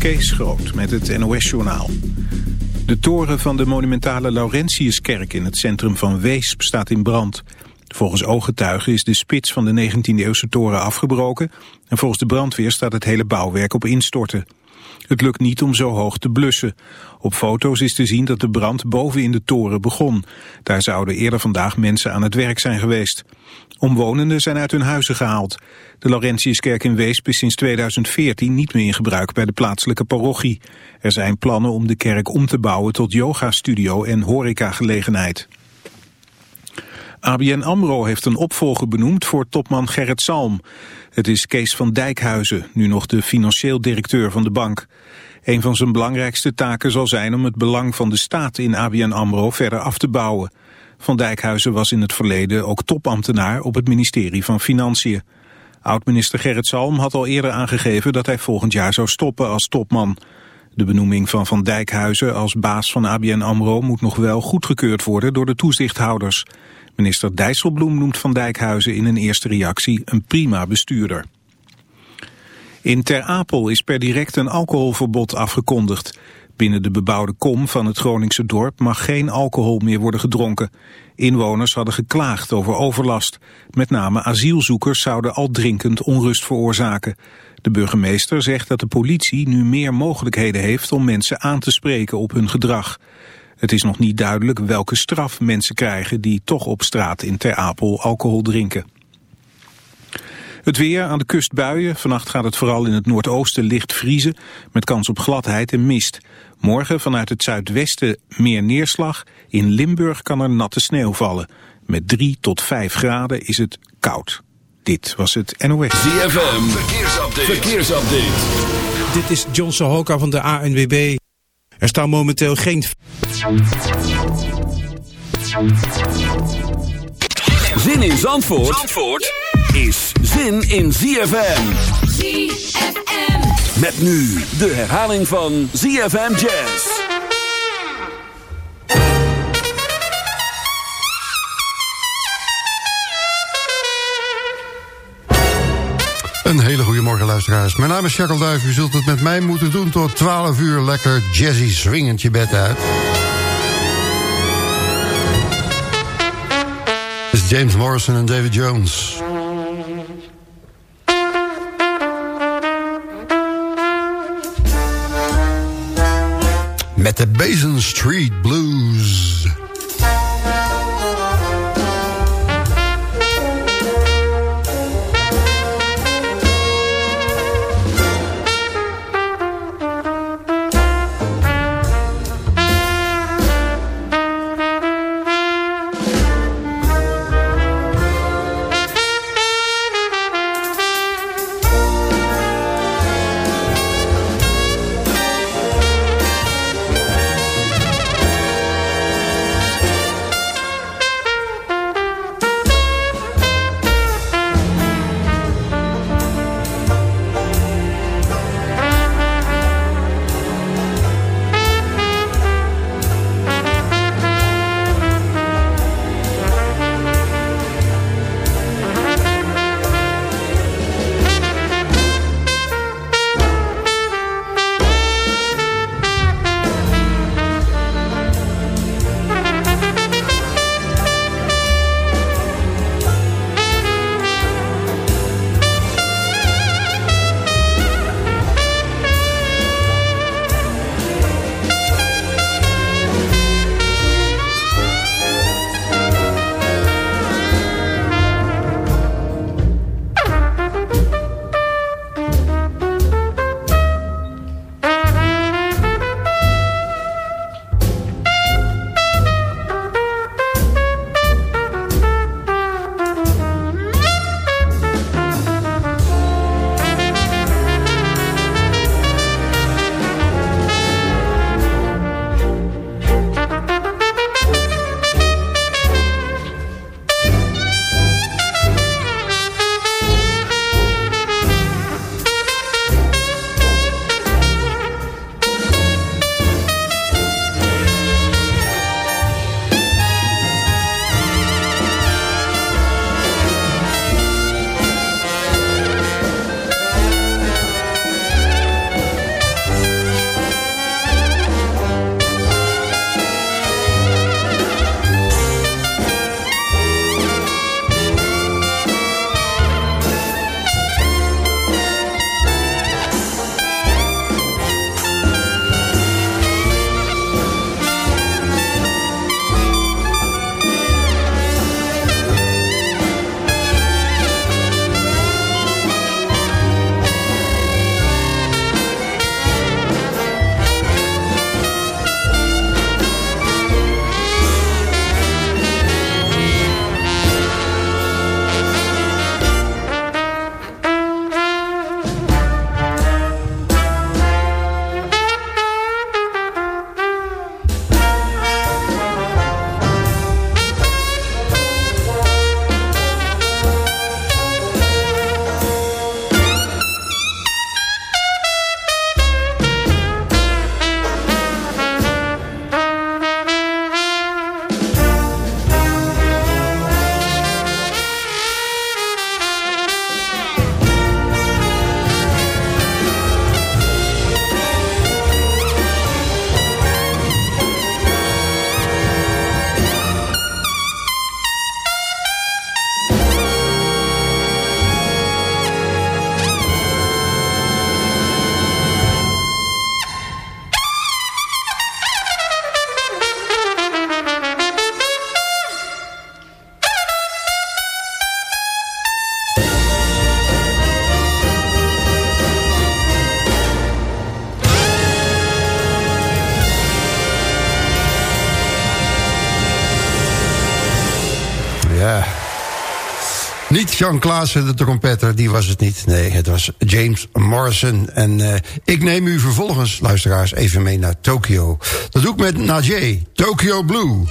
Kees Groot met het NOS-journaal. De toren van de monumentale Laurentiuskerk in het centrum van Weesp staat in brand. Volgens ooggetuigen is de spits van de 19e-eeuwse toren afgebroken... en volgens de brandweer staat het hele bouwwerk op instorten. Het lukt niet om zo hoog te blussen. Op foto's is te zien dat de brand boven in de toren begon. Daar zouden eerder vandaag mensen aan het werk zijn geweest. Omwonenden zijn uit hun huizen gehaald. De Laurentiuskerk in Weesp is sinds 2014 niet meer in gebruik bij de plaatselijke parochie. Er zijn plannen om de kerk om te bouwen tot yogastudio en horecagelegenheid. ABN AMRO heeft een opvolger benoemd voor topman Gerrit Salm. Het is Kees van Dijkhuizen, nu nog de financieel directeur van de bank. Een van zijn belangrijkste taken zal zijn om het belang van de staat in ABN AMRO verder af te bouwen. Van Dijkhuizen was in het verleden ook topambtenaar op het ministerie van Financiën. Oud-minister Gerrit Salm had al eerder aangegeven dat hij volgend jaar zou stoppen als topman. De benoeming van Van Dijkhuizen als baas van ABN AMRO moet nog wel goedgekeurd worden door de toezichthouders. Minister Dijsselbloem noemt Van Dijkhuizen in een eerste reactie een prima bestuurder. In Ter Apel is per direct een alcoholverbod afgekondigd. Binnen de bebouwde kom van het Groningse dorp mag geen alcohol meer worden gedronken. Inwoners hadden geklaagd over overlast. Met name asielzoekers zouden al drinkend onrust veroorzaken. De burgemeester zegt dat de politie nu meer mogelijkheden heeft om mensen aan te spreken op hun gedrag. Het is nog niet duidelijk welke straf mensen krijgen die toch op straat in Ter Apel alcohol drinken. Het weer aan de kust buien. Vannacht gaat het vooral in het noordoosten licht vriezen met kans op gladheid en mist. Morgen vanuit het zuidwesten meer neerslag. In Limburg kan er natte sneeuw vallen. Met 3 tot 5 graden is het koud. Dit was het NOS. ZFM, verkeersupdate. verkeersupdate. Dit is John Sohoka van de ANWB. Er staan momenteel geen... Zin in Zandvoort, Zandvoort is zin in ZFM. ZFM. Met nu de herhaling van ZFM Jazz. Mijn naam is Jacques Duif. U zult het met mij moeten doen tot 12 uur lekker jazzy swingend je bed uit. Dit is James Morrison en David Jones. Met de Basin Street Blues. Jan Klaassen, de trompetter, die was het niet. Nee, het was James Morrison. En uh, ik neem u vervolgens, luisteraars, even mee naar Tokyo. Dat doe ik met Najee, Tokyo Blue.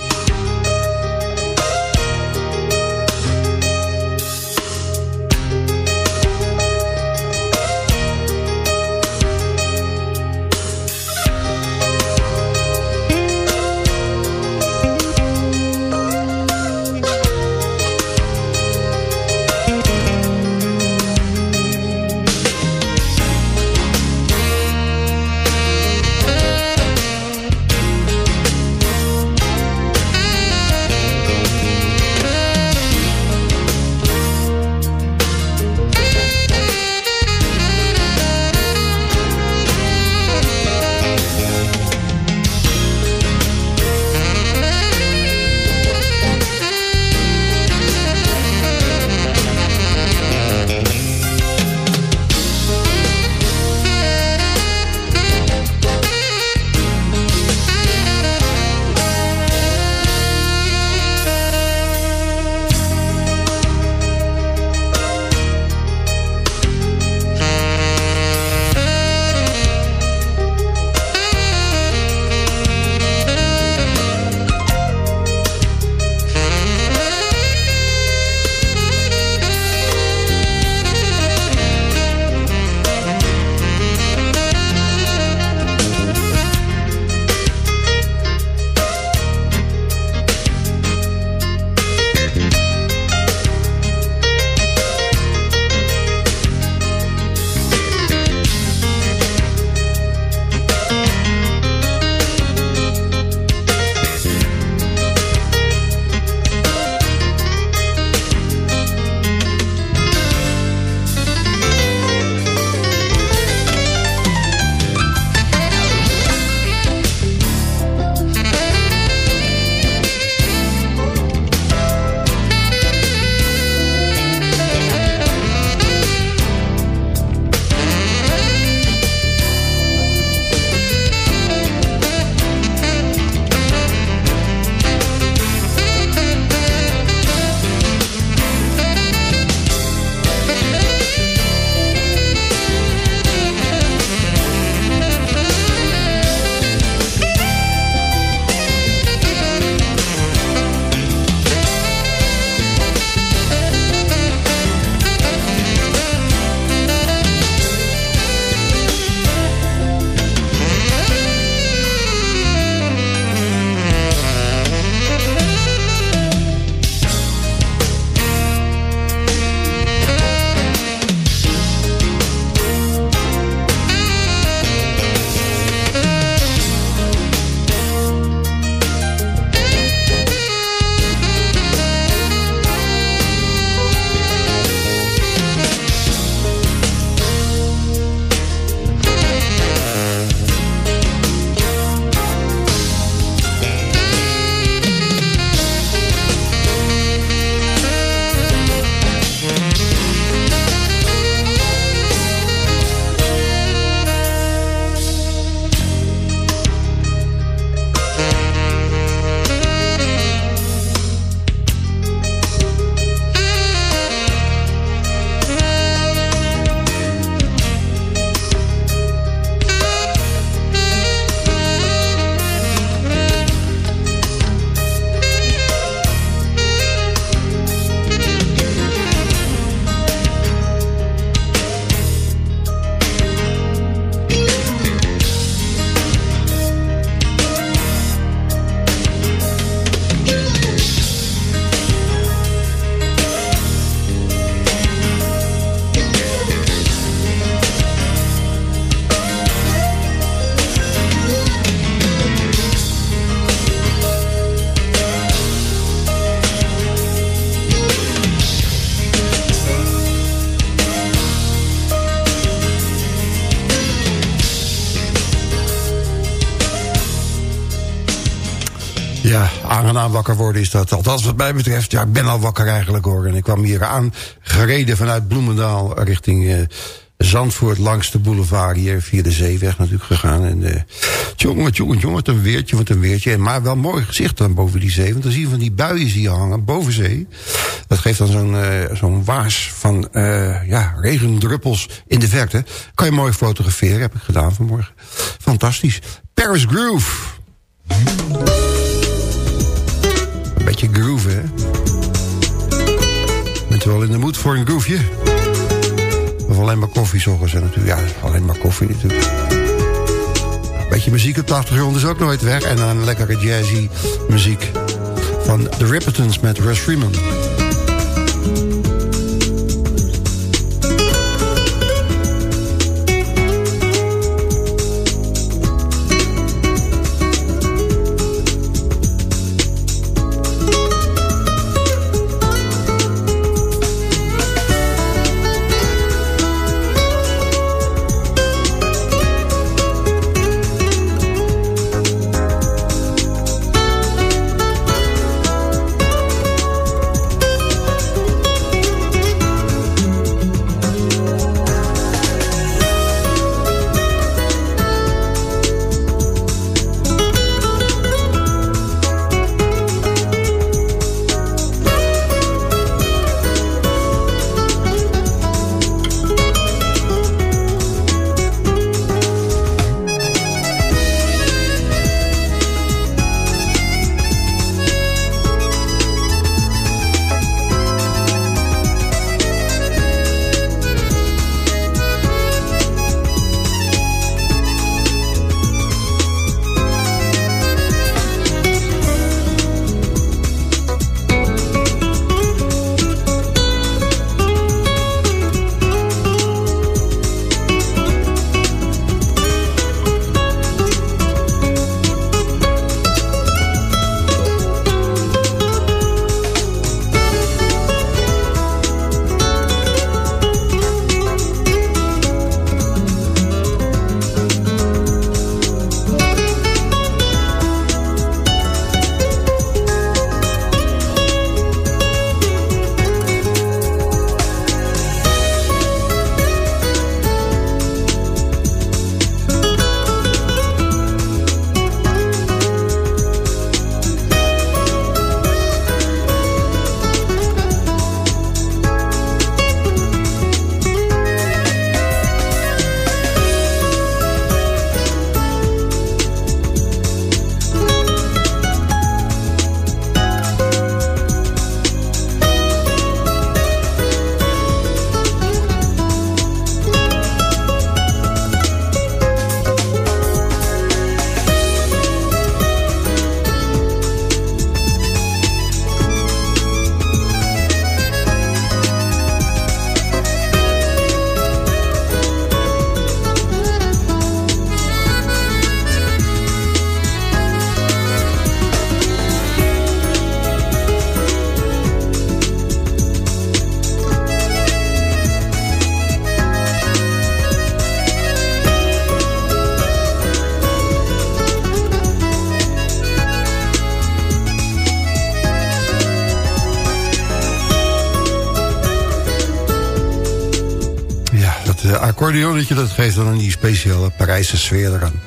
Aangenaam wakker worden is dat. Althans wat mij betreft, ja, ik ben al wakker eigenlijk hoor. En ik kwam hier aan, gereden vanuit Bloemendaal richting uh, Zandvoort langs de boulevard hier via de zeeweg natuurlijk gegaan. En uh, jongen, jongen, jongen, wat een weertje, wat een weertje. Maar wel mooi gezicht dan boven die zee. Want dan zie je van die buien je hangen boven zee. Dat geeft dan zo'n uh, zo'n waas van ja, regendruppels in de verte. Kan je mooi fotograferen, heb ik gedaan vanmorgen. Fantastisch. Paris Groove. Beetje groove, hè? Bent u wel in de moed voor een grooveje? Of alleen maar koffie zorgen ze natuurlijk. Ja, alleen maar koffie natuurlijk. Een beetje muziek op de achtergrond is ook nooit weg. En dan lekkere jazzy muziek van The Rippertons met Russ Freeman. Accordeonnetje, dat geeft dan die speciale Parijse sfeer eraan.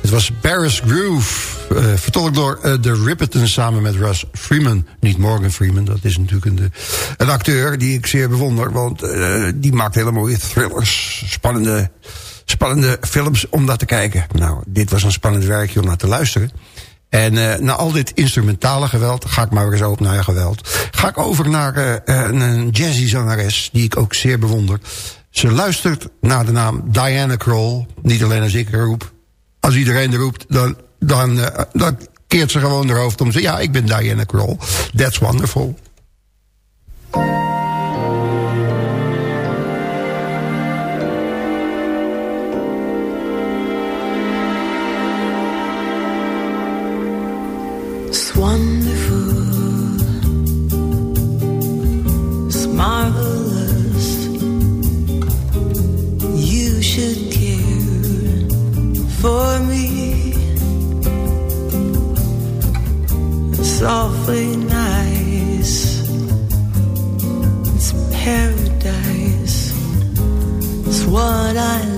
Het was Paris Groove, uh, vertolkt door uh, de Rippertons samen met Russ Freeman. Niet Morgan Freeman, dat is natuurlijk een, acteur die ik zeer bewonder. Want uh, die maakt hele mooie thrillers, spannende, spannende films om naar te kijken. Nou, dit was een spannend werkje om naar te luisteren. En na al dit instrumentale geweld, ga ik maar eens over naar geweld... ga ik over naar een jazzy zangeres die ik ook zeer bewonder. Ze luistert naar de naam Diana Kroll. Niet alleen als ik roep. Als iedereen er roept, dan, dan, uh, dan keert ze gewoon haar hoofd om. Ze, ja, ik ben Diana Kroll. That's wonderful. Awfully nice. It's paradise. It's wonderful,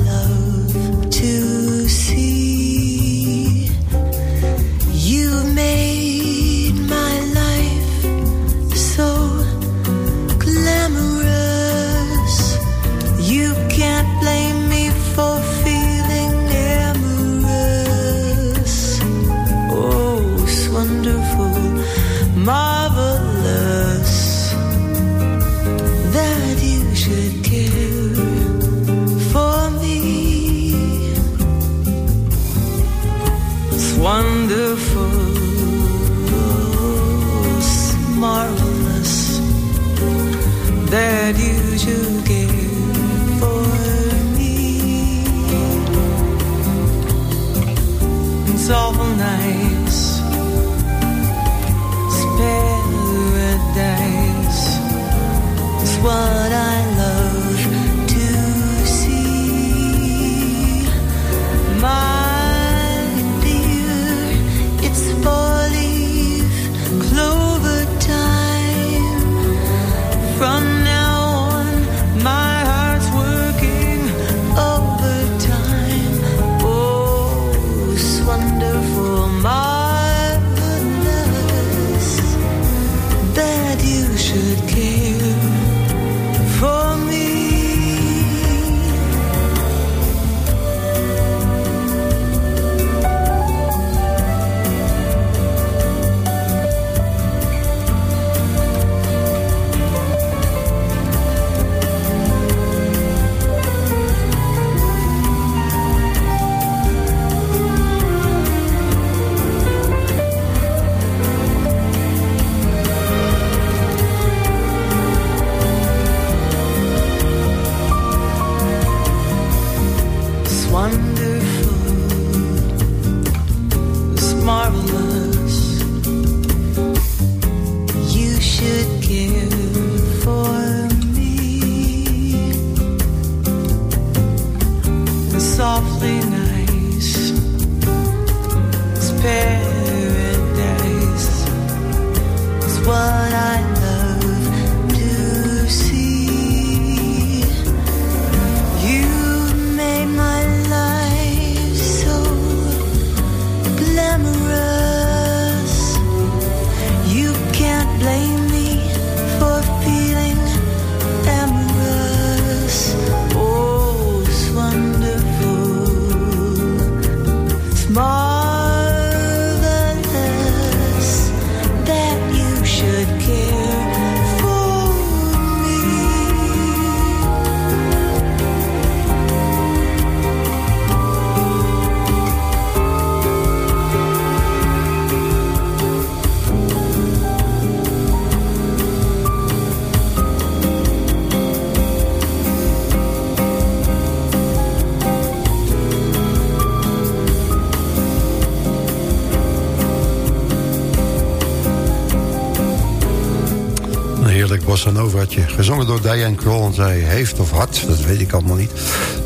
Gezongen door Diane Kroll. En zij heeft of had, dat weet ik allemaal niet.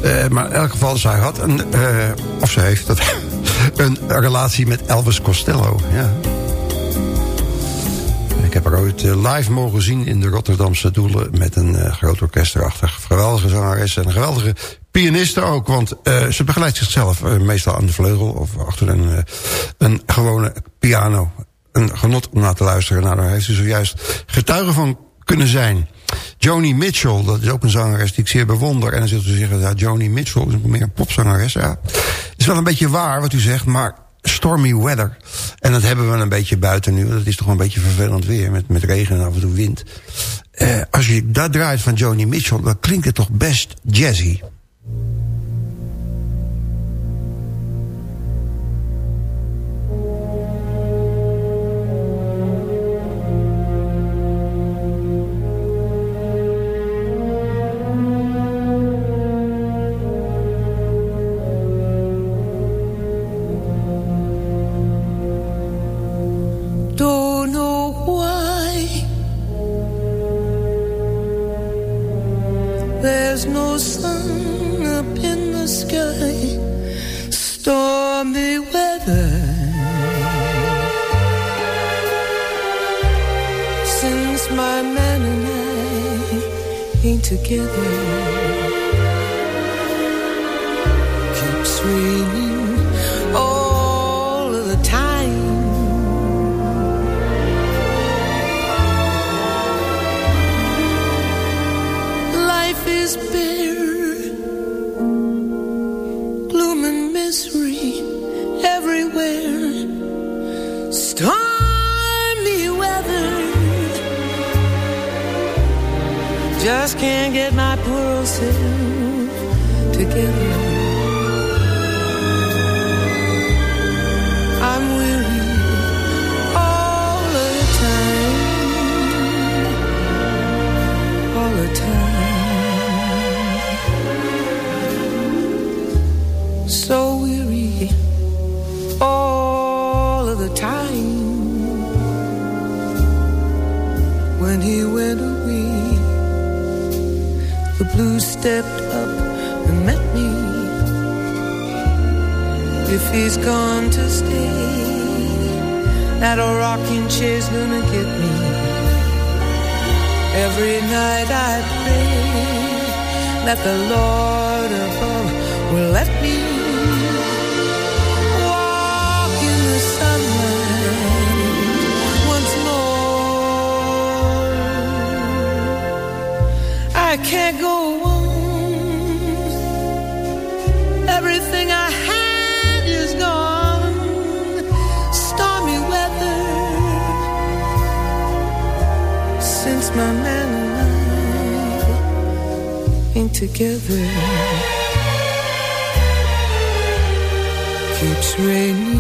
Eh, maar in elk geval, zij had een... eh, of ze heeft dat, een relatie met Elvis Costello. Ja. Ik heb haar ooit eh, live mogen zien in de Rotterdamse Doelen... met een groot orkest erachter. Geweldige zangeres en een geweldige pianiste ook. Want ze begeleidt zichzelf meestal aan de vleugel... of achter een, een gewone piano. Een genot om naar te luisteren. Nou, daar heeft ze zojuist getuige van kunnen zijn. Joni Mitchell, dat is ook een zangeres die ik zeer bewonder. En dan zult u zeggen, ja, Joni Mitchell is meer een popzangeres. Ja, is wel een beetje waar wat u zegt, maar stormy weather. En dat hebben we een beetje buiten nu. Dat is toch een beetje vervelend weer met, met regen en af en toe wind. Eh, als je dat draait van Joni Mitchell, dan klinkt het toch best jazzy. All of the time. When he went away, the blues stepped up and met me. If he's gone to stay, that old rocking chair's gonna get me. Every night I pray that the Lord above will let me I can't go on. Everything I had is gone. Stormy weather since my man and I ain't together. keeps raining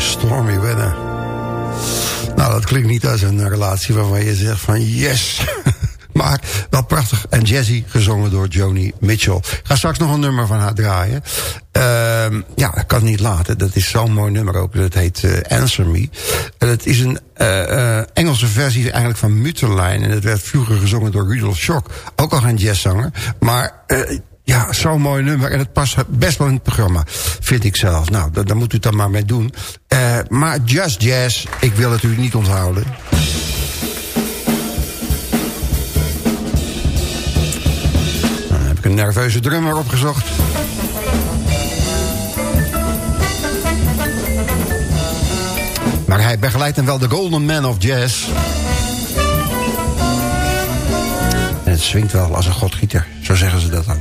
stormy weather. Nou, dat klinkt niet als een relatie waarvan je zegt van yes. maar wel prachtig en jazzy, gezongen door Joni Mitchell. Ik ga straks nog een nummer van haar draaien. Ehm, ja, dat kan niet laten. Dat is zo'n mooi nummer ook. Dat heet eh, Answer Me. En het is een eh, eh, Engelse versie eigenlijk van Mutterlein. En het werd vroeger gezongen door Rudolf Schock. Ook al geen jazzzanger. Maar ja, zo'n mooi nummer. En het past best wel in het programma, vind ik zelf. Nou, daar moet u het dan maar mee doen. Uh, maar Just Jazz, ik wil het u niet onthouden. Dan heb ik een nerveuze drummer opgezocht. Maar hij begeleidt hem wel de Golden Man of Jazz. Het swingt wel als een godgieter, zo zeggen ze dat dan.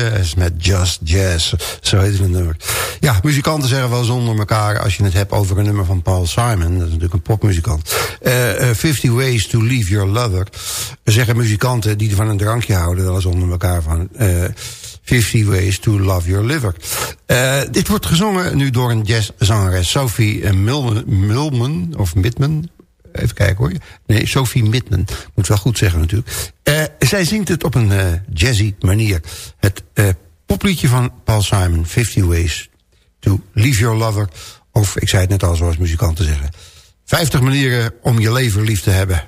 Jazz met Just Jazz. Zo heet het nummer. Ja, muzikanten zeggen wel zonder elkaar... als je het hebt over een nummer van Paul Simon. Dat is natuurlijk een popmuzikant. Uh, uh, 50 Ways to Leave Your Lover. Zeggen muzikanten die van een drankje houden... wel eens onder elkaar van... Uh, 50 Ways to Love Your Liver. Dit wordt gezongen nu door een jazzzangeres Sophie Milman, of Midman. Even kijken hoor. Nee, Sophie Midman. Moet wel goed zeggen natuurlijk. Zij zingt het op een jazzy manier. Het popliedje van Paul Simon, 50 Ways to Leave Your Lover. Of, ik zei het net al zoals muzikanten zeggen... 50 manieren om je leven lief te hebben.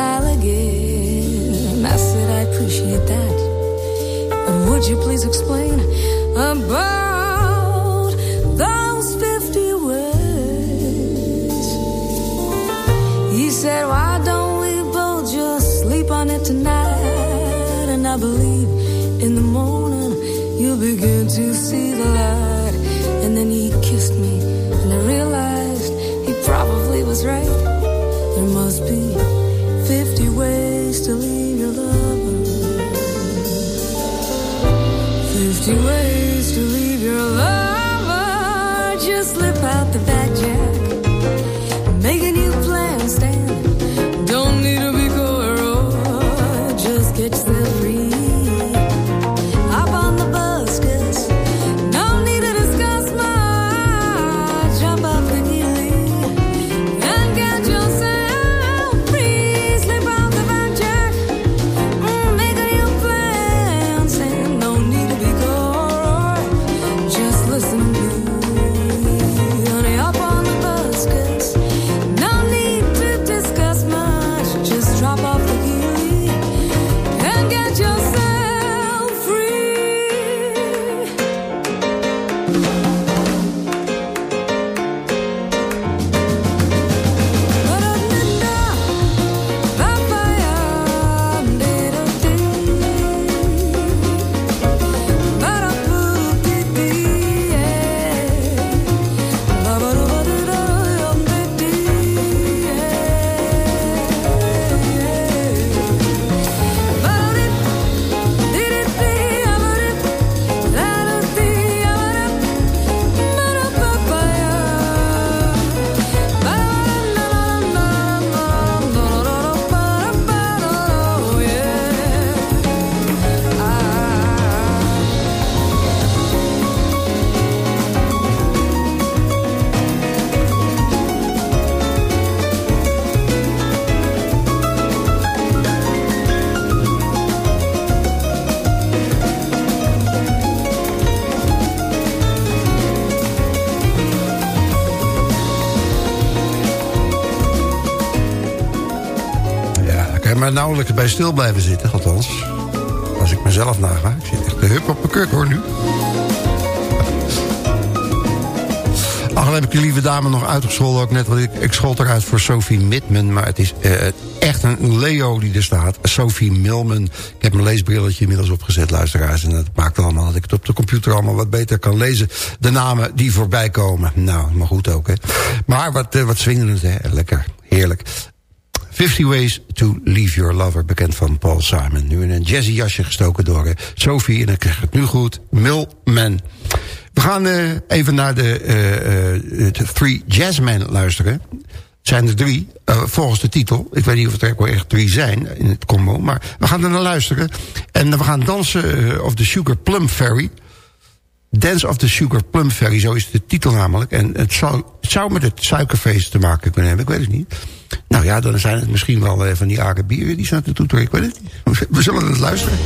smile again. I said, I appreciate that. But would you please explain about those 50 words? He said, Why don't we both just sleep on it tonight? And I believe in the morning you'll begin to see the light. Nauwelijks bij stil blijven zitten, althans. als ik mezelf naga. Ik zit echt de hup op mijn kurk hoor nu. Ach, heb ik de lieve dame nog uitgescholden ook net. Want ik, ik schold eruit voor Sophie Midman. Maar het is uh, echt een Leo die er staat. Sophie Milman. Ik heb mijn leesbrilletje inmiddels opgezet, luisteraars. En dat maakt allemaal dat ik het op de computer allemaal wat beter kan lezen. De namen die voorbij komen. Nou, maar goed ook, hè. Maar wat, uh, wat swingelend, hè. Lekker, heerlijk. 50 Ways to Leave Your Lover, bekend van Paul Simon. Nu in een jazzy jasje gestoken door uh, Sophie, en ik krijg het nu goed, Milman. We gaan uh, even naar de, uh, uh, Three Jazzmen luisteren. Het zijn er drie, volgens de titel. Ik weet niet of het er echt drie zijn in het combo. Maar we gaan er naar luisteren. En we gaan dansen of the Sugar Plum Fairy. Dance of the Sugar Plum Fairy, zo is de titel namelijk. En het zou, het zou met het suikerfeest te maken kunnen hebben, ik weet het niet. Nou ja, dan zijn het misschien wel van die Arabieren die staan te toeteren. Ik weet het niet. We zullen het luisteren.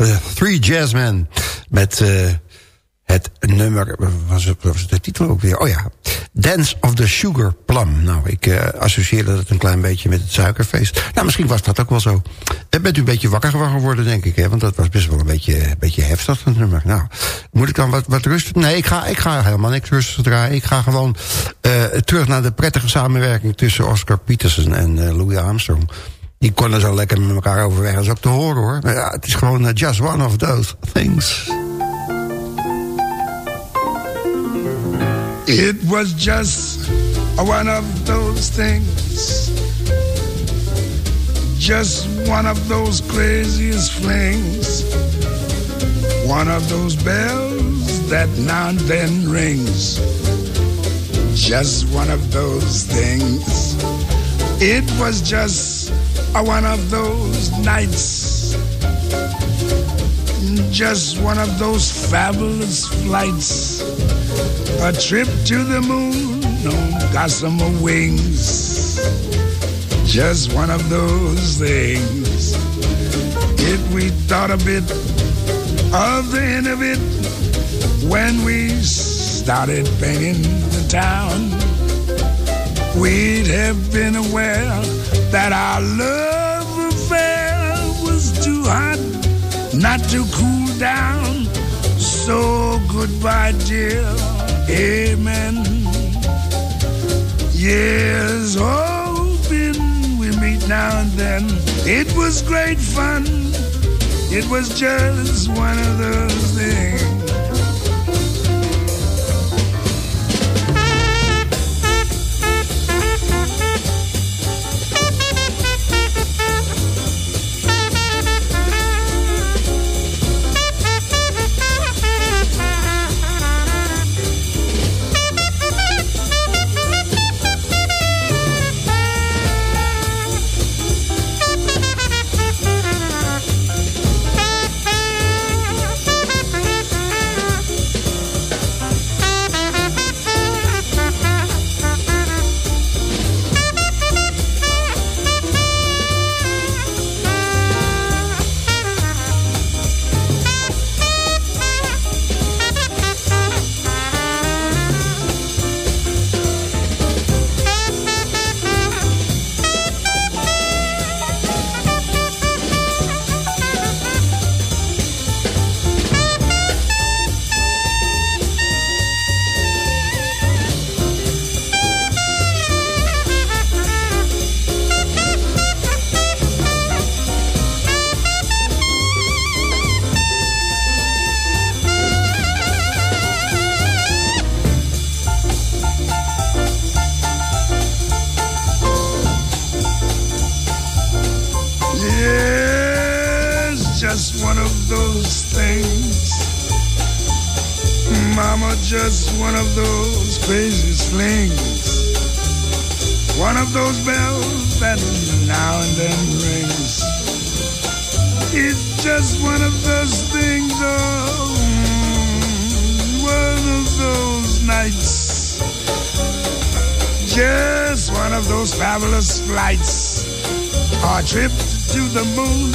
Uh, Three Jazzmen. Met uh, het nummer, was het, was de titel ook weer? Oh ja, Dance of the Sugar Plum. Nou, ik uh, associeerde dat een klein beetje met het suikerfeest. Nou, misschien was dat ook wel zo. En bent u een beetje wakker geworden, denk ik. Hè? Want dat was best wel een beetje, een beetje heftig, dat nummer. Nou, moet ik dan wat, wat rustig... Nee, ik ga, ik ga helemaal niks rustig draaien. Ik ga gewoon uh, terug naar de prettige samenwerking... tussen Oscar Peterson en Louis Armstrong. Die konden zo lekker met elkaar overweg. Dat is ook te horen, hoor. Maar ja, het is gewoon just one of those things. It was just one of those things. Just one of those craziest flings. One of those bells that now and then rings. Just one of those things. It was just one of those nights. Just one of those fabulous flights a trip to the moon on gossamer wings. Just one of those things. If we thought a bit of the end of it when we started painting the town, we'd have been aware that our love affair was too hot not to cool down. So goodbye, dear Amen. Years hoping we meet now and then. It was great fun. It was just one of those things.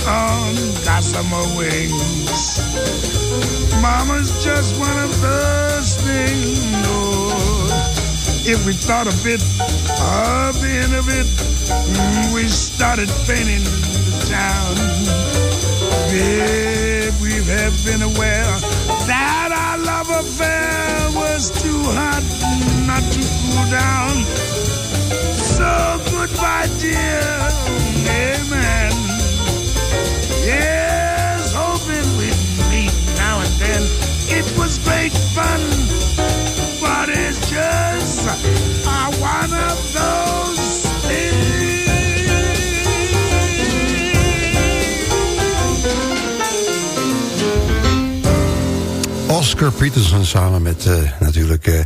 On gossamer wings. Mama's just one of those things. Oh, if we thought a bit of the end of it, mm, we started painting the town. If we have been aware that our love affair was too hot not to cool down. So goodbye, dear. Amen. Yes, hoping we'd meet now and then. It was great fun, but it's just uh, one of those Oscar Peterson samen met uh, natuurlijk uh,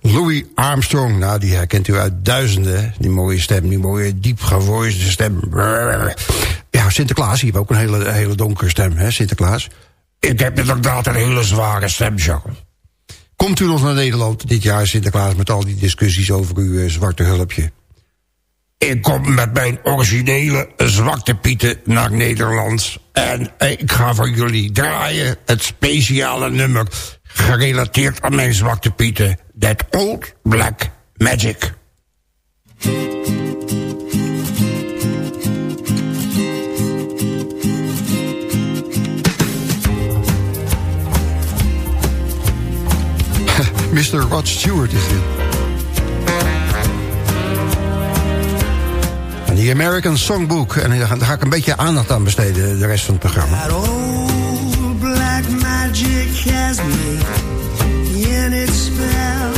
Louis Armstrong. Nou, die herkent u uit duizenden. Die mooie stem, die mooie diep gevoisde stem. Ja, Sinterklaas, die heeft ook een hele, hele donkere stem, hè, Sinterklaas? Ik heb inderdaad een hele zware stem, Jacques. Komt u nog naar Nederland dit jaar, Sinterklaas... met al die discussies over uw uh, zwarte hulpje? Ik kom met mijn originele zwarte pieten naar Nederland. En ik ga voor jullie draaien het speciale nummer... gerelateerd aan mijn zwakte pieten. That Old Black Magic. Mr. Rod Stewart is dit. En die American Songbook. En daar ga ik een beetje aandacht aan besteden, de rest van het programma. That old black magic has me in its spell.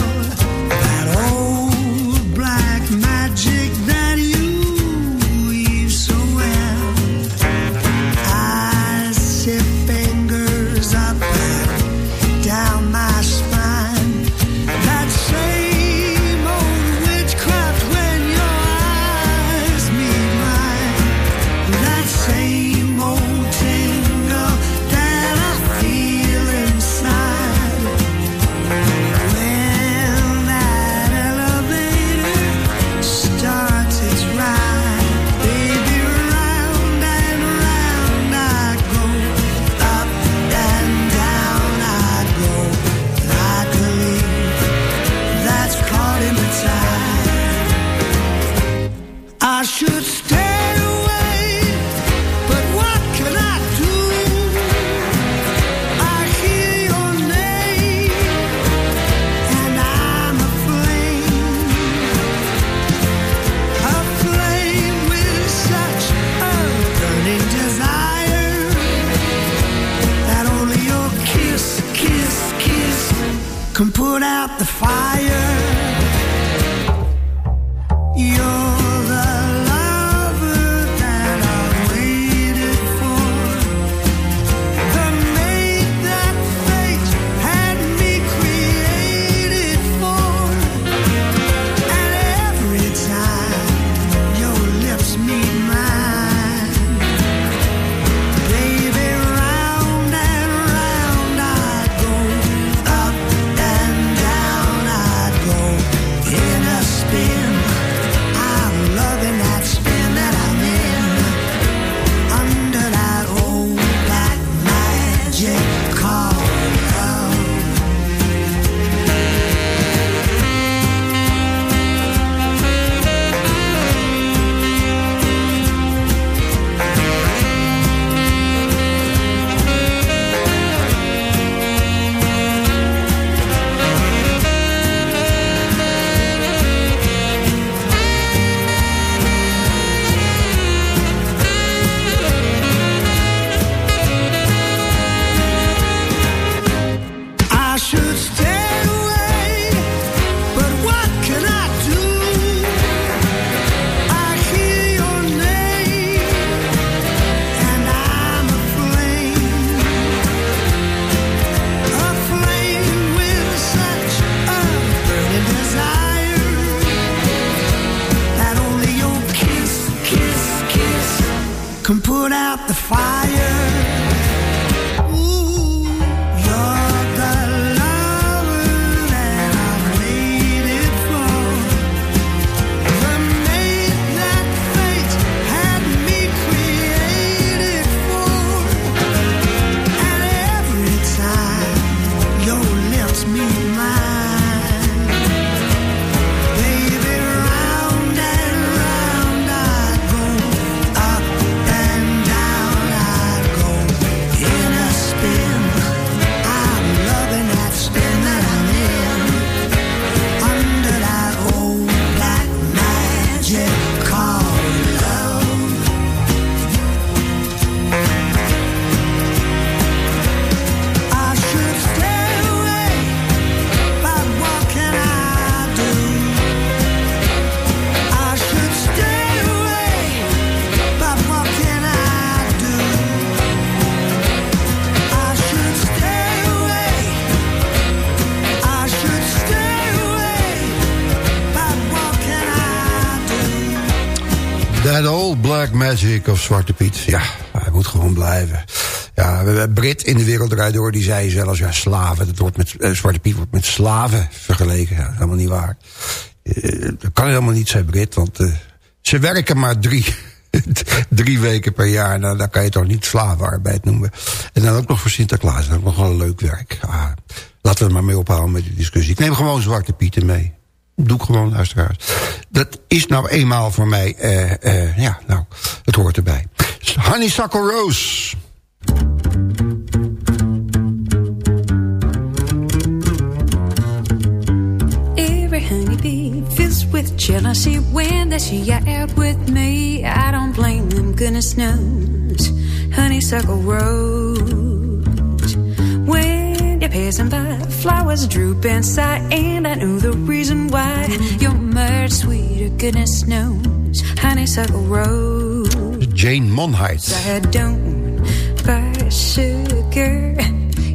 Black Magic of Zwarte Piet. Ja, hij moet gewoon blijven. Ja, Brit in de wereld eruit door. Die zei zelfs, ja, slaven. Dat wordt met, eh, Zwarte Piet wordt met slaven vergeleken. Ja, helemaal niet waar. Eh, dat kan helemaal niet, zei Brit. Want eh, ze werken maar drie, drie weken per jaar. Nou, dan kan je toch niet slavenarbeid noemen. En dan ook nog voor Sinterklaas. Dat is nog wel een leuk werk. Ah, laten we er maar mee ophouden met die discussie. Ik neem gewoon Zwarte Pieten mee. Doe gewoon, luisteraars. Dat is nou eenmaal voor mij... Uh, uh, ja, nou, het hoort erbij. Honeysuckle Rose. Every honeybee fills with jealousy when see you out with me. I don't blame them, goodness knows. Honeysuckle rose. You're passing by, flowers droop inside, and I know the reason why. You're much sweeter, goodness knows. Honeysuckle rose. Jane Monheit. I don't buy sugar.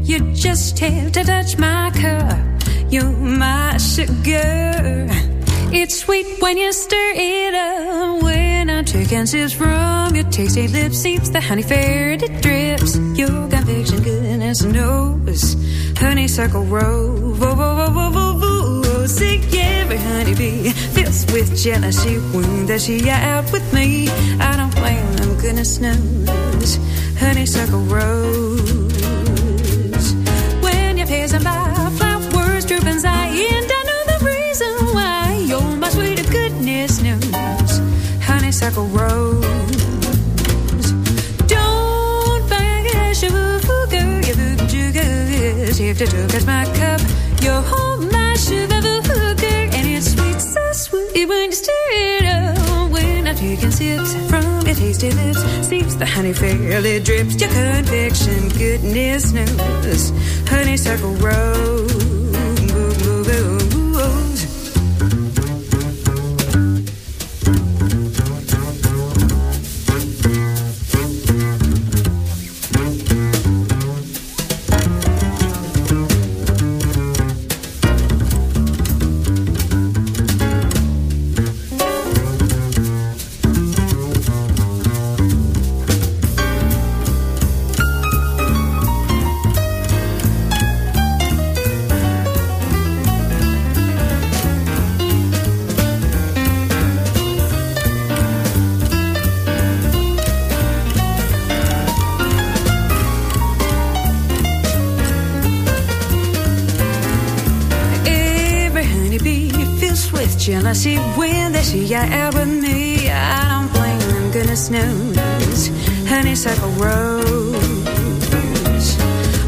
You just have to touch my cup. You're my sugar. It's sweet when you stir it up. When I'm taking sips from your tasty lips, seeps the honey fair it drips. Your conviction, goodness knows. Honeysuckle rose, whoa, whoa, whoa, whoa, whoa, whoa. Sick every honeybee fills with jealousy they see you out with me. I don't blame them, goodness knows. Honeysuckle rose. When you're passing by, to as my cup, you're all my sugar, and it's sweet, so sweet when you stir it up. When I'm taking sips from your tasty lips, seeps the honey fairly drips. Your conviction, goodness knows. Honeysuckle rose. Honeysuckle rose.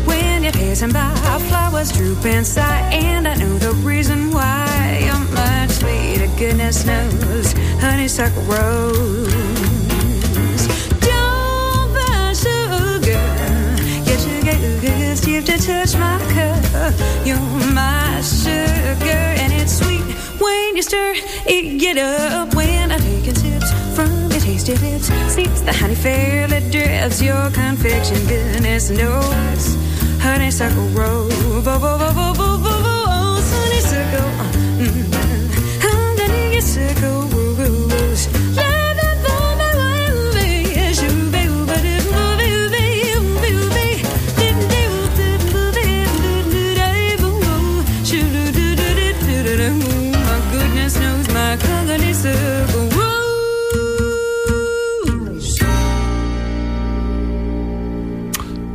When you're passing by, flowers droop inside, and I know the reason why. You're much sweeter, goodness knows. Honeysuckle rose. Don't buy sugar, get sugar, cause you to touch my cup. You're my sugar, and it's sweet when you stir it. Get up when your lips. The honey fairly drips your confection. Goodness knows, honeysuckle rose,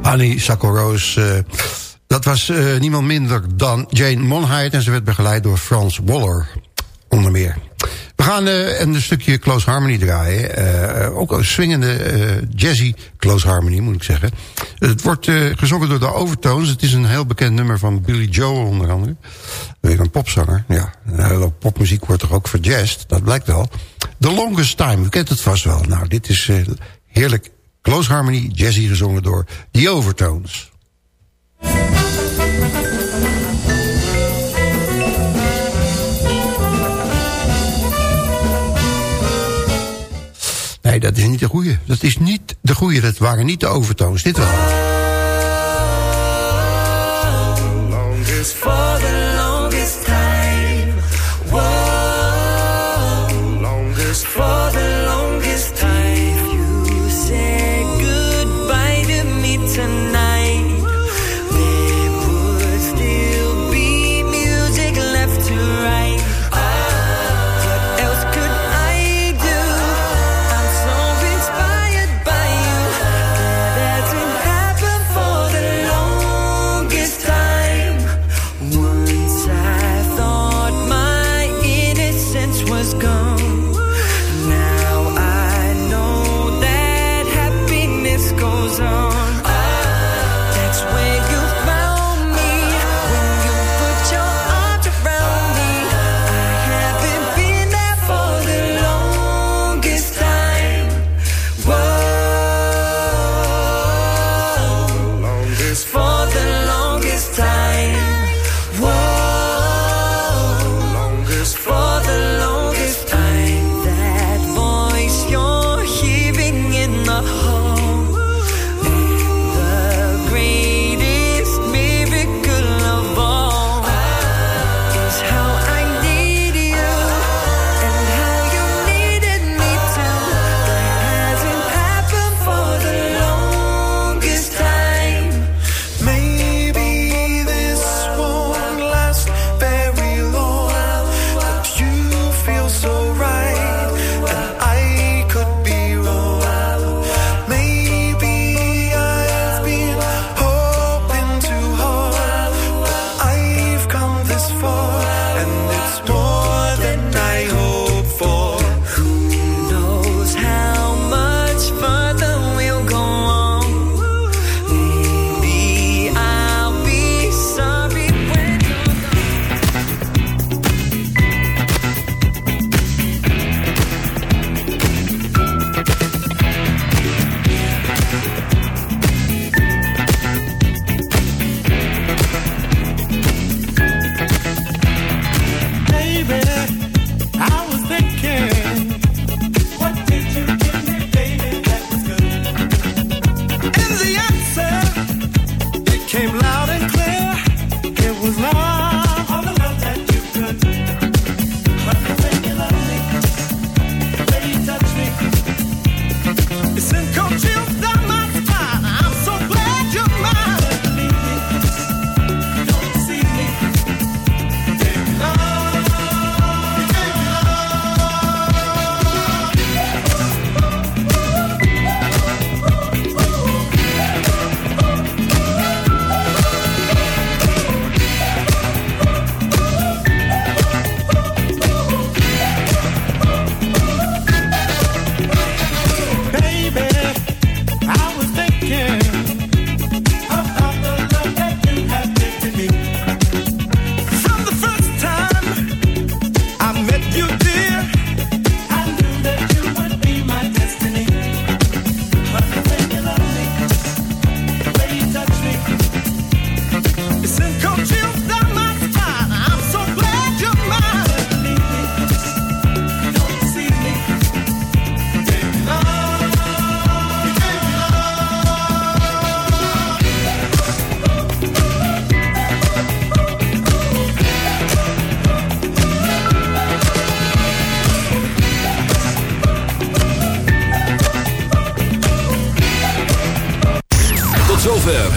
Honeysuckle Rose. eh, dat was eh, niemand minder dan Jane Monheit. En ze werd begeleid door Frans Waller, onder meer. We gaan eh, een stukje Close Harmony draaien. Ook een swingende jazzy Close Harmony, moet ik zeggen. Het wordt gezongen door de Overtones. Het is een heel bekend nummer van Billy Joel, onder andere. Weer een popzanger. Ja, een hele popmuziek wordt toch ook verjazzed. Dat blijkt wel. The Longest Time, u kent het vast wel. Nou, dit is heerlijk Close Harmony, jazzy gezongen door The Overtones. Nee, dat is niet de goeie. Dat is niet de goeie. Dat waren niet de Overtones. Dit wel.